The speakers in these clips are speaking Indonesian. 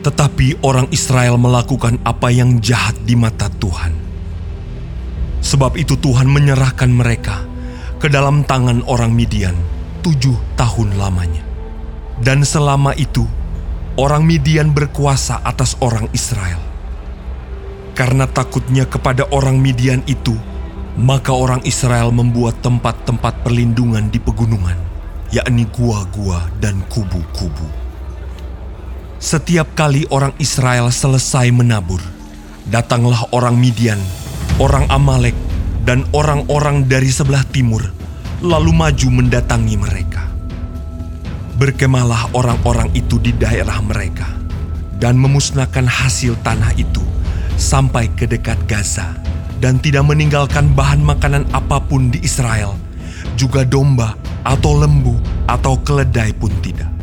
Tetapi orang Israel melakukan apa yang jahat di mata Tuhan. Sebab itu Tuhan menyerahkan mereka ke dalam tangan orang Midian tujuh tahun lamanya. Dan selama itu, orang Midian berkuasa atas orang Israel. Karena takutnya kepada orang Midian itu, maka orang Israel membuat tempat-tempat perlindungan di pegunungan, yakni gua-gua dan kubu-kubu. Setiap kali orang Israel selesai menabur, datanglah orang Midian, orang Amalek, dan orang-orang dari sebelah timur, lalu maju mendatangi mereka. Berkemalah orang-orang itu di daerah mereka, dan memusnahkan hasil tanah itu sampai ke dekat Gaza, dan tidak meninggalkan bahan makanan apa pun di Israel, juga domba atau lembu atau keledai pun tidak.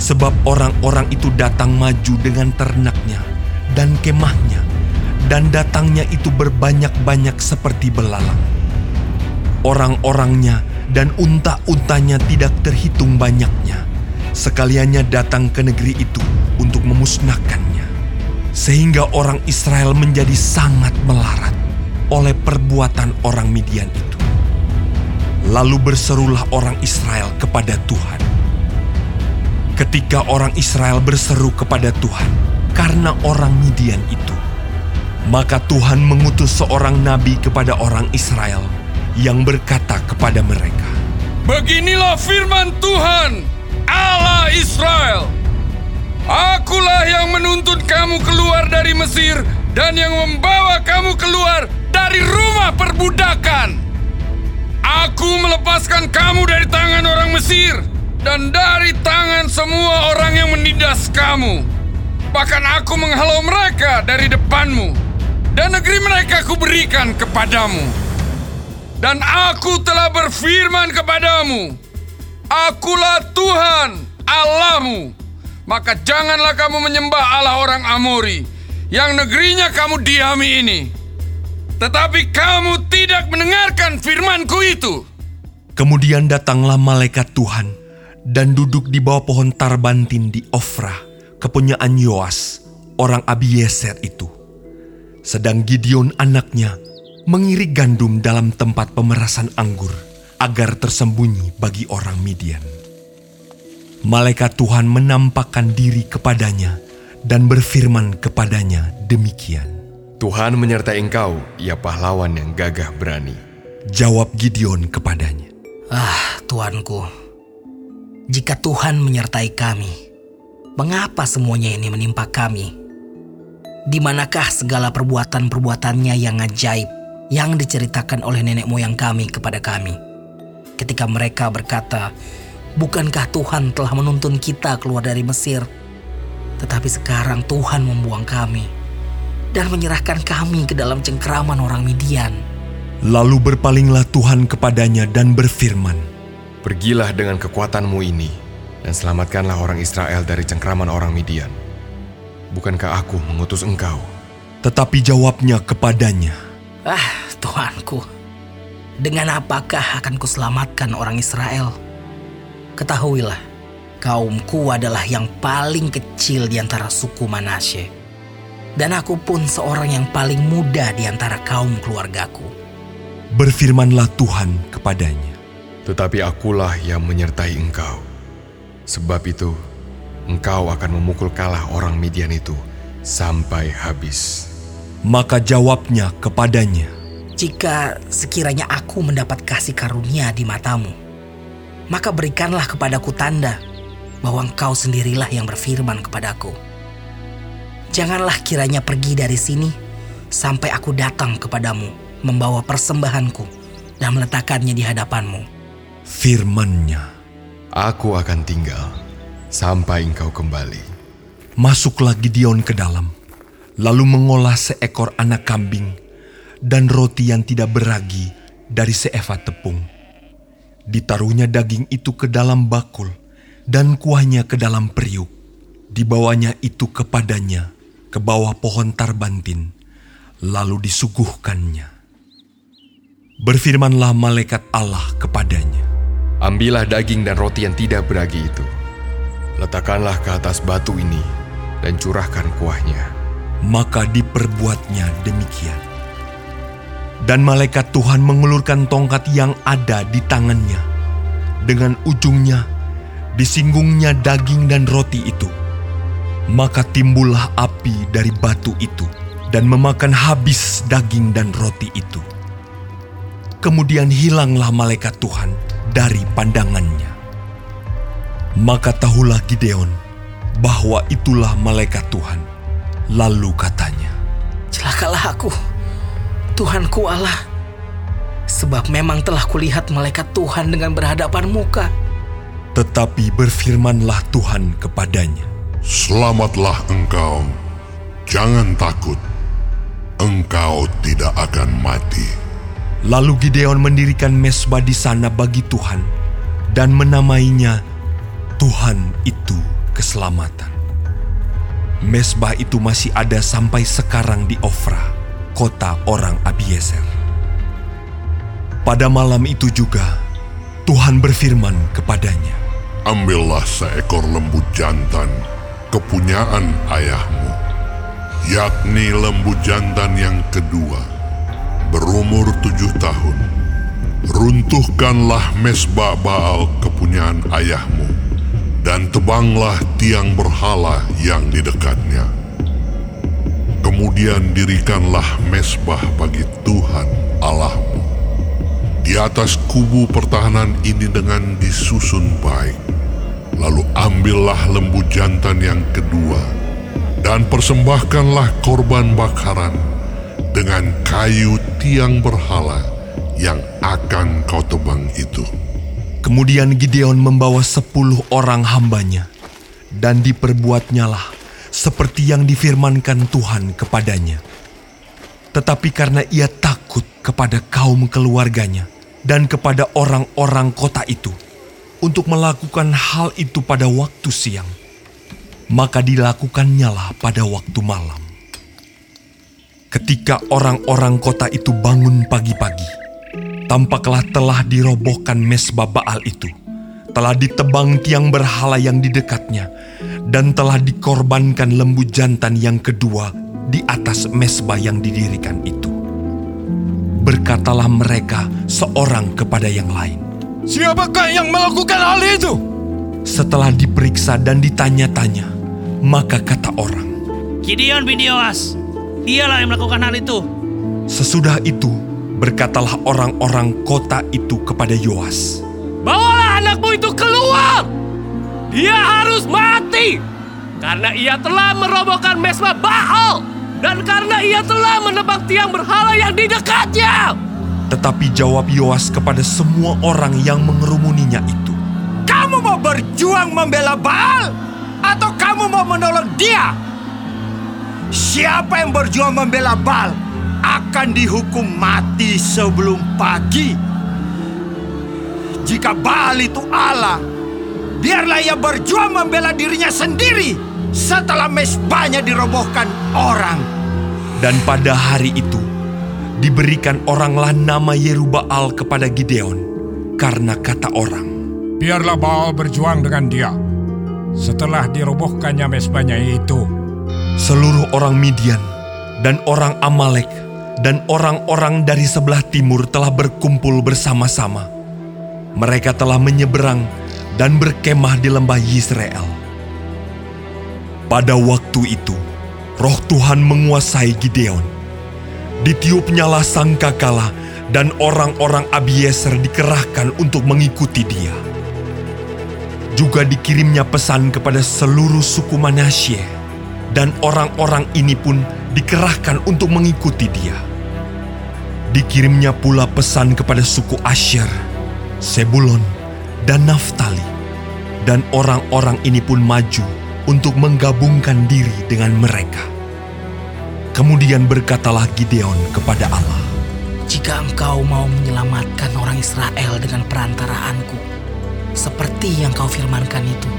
Sebab orang-orang itu datang maju dengan ternaknya dan kemahnya, dan datangnya itu berbanyak-banyak seperti belalang. Orang-orangnya dan unta-untanya tidak terhitung banyaknya. Sekaliannya datang ke negeri itu untuk memusnahkannya. Sehingga orang Israel menjadi sangat melarat oleh perbuatan orang Midian itu. Lalu berserulah orang Israel kepada Tuhan. Ketika orang Israel berseru kepada Tuhan karena orang Midian itu, maka Tuhan mengutus seorang nabi kepada orang Israel yang berkata kepada mereka, Beginilah firman Tuhan, Allah Israel. Akulah yang menuntun kamu keluar dari Mesir dan yang membawa kamu keluar dari rumah perbudakan. Aku melepaskan kamu dari tangan orang Mesir dan dari tangan semua orang yang menindas kamu. Bahkan aku menghalau mereka dari depanmu, dan negeri mereka kuberikan kepadamu. Dan aku telah berfirman kepadamu, Akulah Tuhan Allahmu. Maka janganlah kamu menyembah Allah orang Amori, yang negerinya kamu diami ini. Tetapi kamu tidak mendengarkan firmanku itu. Kemudian datanglah malaikat Tuhan dan duduk di bawah pohon tarbantin di Ofra, kepunyaan Yoas, orang Abieser itu. Sedang Gideon anaknya mengirik gandum dalam tempat pemerasan anggur agar tersembunyi bagi orang Midian. Malaikat Tuhan menampakkan diri kepadanya dan berfirman kepadanya demikian. Tuhan menyertai engkau, ya pahlawan yang gagah berani. Jawab Gideon kepadanya. Ah, Tuanku, jika Tuhan menyertai kami, mengapa semuanya ini menimpa kami? Di manakah segala perbuatan-perbuatannya yang ajaib yang diceritakan oleh nenek moyang kami kepada kami? Ketika mereka berkata, Bukankah Tuhan telah menuntun kita keluar dari Mesir? Tetapi sekarang Tuhan membuang kami dan menyerahkan kami ke dalam cengkeraman orang Midian. Lalu berpalinglah Tuhan kepadanya dan berfirman, Pergilah dengan kekuatanmu ini dan selamatkanlah orang Israel dari cengkraman orang Midian. Bukankah aku mengutus engkau? Tetapi jawabnya kepadanya, Ah, Tuanku, dengan apakah akan kuselamatkan orang Israel? Ketahuilah, kaumku adalah yang paling kecil di antara suku Manasye. Dan aku pun seorang yang paling muda di antara kaum keluargaku. Berfirmanlah Tuhan kepadanya, Tetapi akulah yang menyertai engkau. Sebab itu, engkau akan memukul kalah orang Midian itu sampai habis. Maka jawabnya kepadanya, Jika sekiranya aku mendapat kasih karunia di matamu, maka berikanlah kepadaku tanda bahwa engkau sendirilah yang berfirman kepadaku. Janganlah kiranya pergi dari sini sampai aku datang kepadamu membawa persembahanku dan meletakkannya di hadapanmu. Firmannya. Aku akan tinggal sampai engkau kembali. Masuklah Gideon ke dalam, lalu mengolah seekor anak kambing dan roti yang tidak beragi dari seeva tepung. Ditaruhnya daging itu ke dalam bakul dan kuahnya ke dalam periuk. Dibawanya itu kepadanya ke bawah pohon tarbantin, lalu disuguhkannya. Berfirmanlah malaikat Allah kepadanya. Ambillah daging dan roti yang tidak beragi itu. Letakkanlah ke atas batu ini dan curahkan kuahnya. Maka diperbuatnya demikian. Dan malaikat Tuhan mengulurkan tongkat yang ada di tangannya. Dengan ujungnya, disinggungnya daging dan roti itu. Maka timbullah api dari batu itu dan memakan habis daging dan roti itu. Kemudian hilanglah malaikat Tuhan dari pandangannya. Maka tahulah Gideon bahwa itulah malaikat Tuhan. Lalu katanya, Celakalah aku, Tuhanku Allah. Sebab memang telah kulihat malaikat Tuhan dengan berhadapan muka. Tetapi berfirmanlah Tuhan kepadanya, Selamatlah engkau, jangan takut. Engkau tidak akan mati. Lalu Gideon mendirikan mesbah di sana bagi Tuhan dan menamainya Tuhan itu keselamatan. Mesbah itu masih ada sampai sekarang di Ofra, kota orang Abiezer. Pada malam itu juga Tuhan berfirman kepadanya, Ambillah seekor lembu jantan, kepunyaan ayahmu, yakni lembu jantan yang kedua, berumur tujuh tahun. Runtuhkanlah mesbah Baal kepunyaan ayahmu, dan tebanglah tiang berhala yang di dekatnya. Kemudian dirikanlah mesbah bagi Tuhan Allahmu. Di atas kubu pertahanan ini dengan disusun baik. Lalu ambillah lembu jantan yang kedua dan persembahkanlah korban bakaran dengan kayu tiang berhala yang akan kau tebang itu. Kemudian Gideon membawa sepuluh orang hambanya, dan diperbuatnyalah seperti yang difirmankan Tuhan kepadanya. Tetapi karena ia takut kepada kaum keluarganya dan kepada orang-orang kota itu untuk melakukan hal itu pada waktu siang, maka dilakukannya pada waktu malam. Ketika orang-orang kota itu bangun pagi-pagi, tampaklah telah dirobohkan mesbah Baal itu, telah ditebang tiang berhala yang di dekatnya, dan telah dikorbankan lembu jantan yang kedua di atas mesbah yang didirikan itu. Berkatalah mereka seorang kepada yang lain. Siapakah yang melakukan hal itu? Setelah diperiksa dan ditanya-tanya, maka kata orang, Gideon bin Yoas, dialah yang melakukan hal itu. Sesudah itu, berkatalah orang-orang kota itu kepada Yoas. Bawalah anakmu itu keluar. Dia harus mati. Karena ia telah merobohkan mesbah Baal. Dan karena ia telah menebang tiang berhala yang di dekatnya. Tetapi jawab Yoas kepada semua orang yang mengerumuninya itu. Kamu mau berjuang membela Baal? Atau kamu mau menolong dia? Siapa yang berjuang membela Baal akan dihukum mati sebelum pagi. Jika Baal itu Allah, biarlah ia berjuang membela dirinya sendiri setelah mesbahnya dirobohkan orang. Dan pada hari itu, diberikan oranglah nama Yerubaal kepada Gideon, karena kata orang, Biarlah Baal berjuang dengan dia. Setelah dirobohkannya mesbahnya itu, seluruh orang Midian dan orang Amalek dan orang-orang dari sebelah timur telah berkumpul bersama-sama. Mereka telah menyeberang dan berkemah di lembah Yisrael. Pada waktu itu, roh Tuhan menguasai Gideon. Ditiupnyalah sangkakala dan orang-orang Abiezer dikerahkan untuk mengikuti dia. Juga dikirimnya pesan kepada seluruh suku Manasye dan orang-orang ini pun dikerahkan untuk mengikuti dia. Dikirimnya pula pesan kepada suku Asher, Sebulon, dan Naftali. Dan orang-orang ini pun maju untuk menggabungkan diri dengan mereka. Kemudian berkatalah Gideon kepada Allah, Jika engkau mau menyelamatkan orang Israel dengan perantaraanku, seperti yang kau firmankan itu,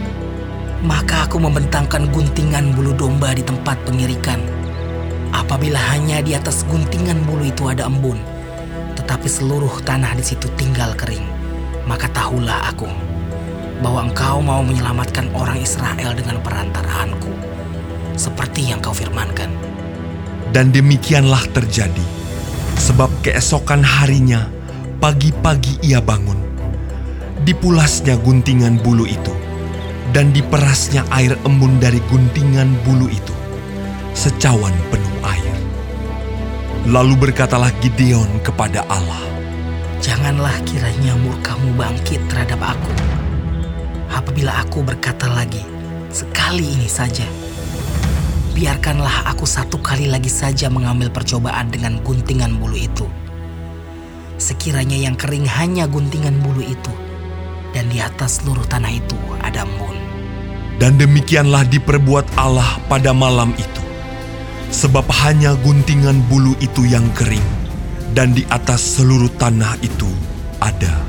maka aku membentangkan guntingan bulu domba di tempat pengirikan. Apabila hanya di atas guntingan bulu itu ada embun, tetapi seluruh tanah di situ tinggal kering, maka tahulah aku bahwa engkau mau menyelamatkan orang Israel dengan perantaraanku. seperti yang kau firmankan. Dan demikianlah terjadi. Sebab keesokan harinya, pagi-pagi ia bangun. Dipulasnya guntingan bulu itu, dan diperasnya air embun dari guntingan bulu itu, secawan penuh air. Lalu berkatalah Gideon kepada Allah, Janganlah kiranya murkamu bangkit terhadap aku. Apabila aku berkata lagi, sekali ini saja. Biarkanlah aku satu kali lagi saja mengambil percobaan dengan guntingan bulu itu. Sekiranya yang kering hanya guntingan bulu itu, dan di atas seluruh tanah itu ada. Dan demikianlah diperbuat Allah pada malam itu. Sebab hanya guntingan bulu itu yang kering, dan di atas seluruh tanah itu ada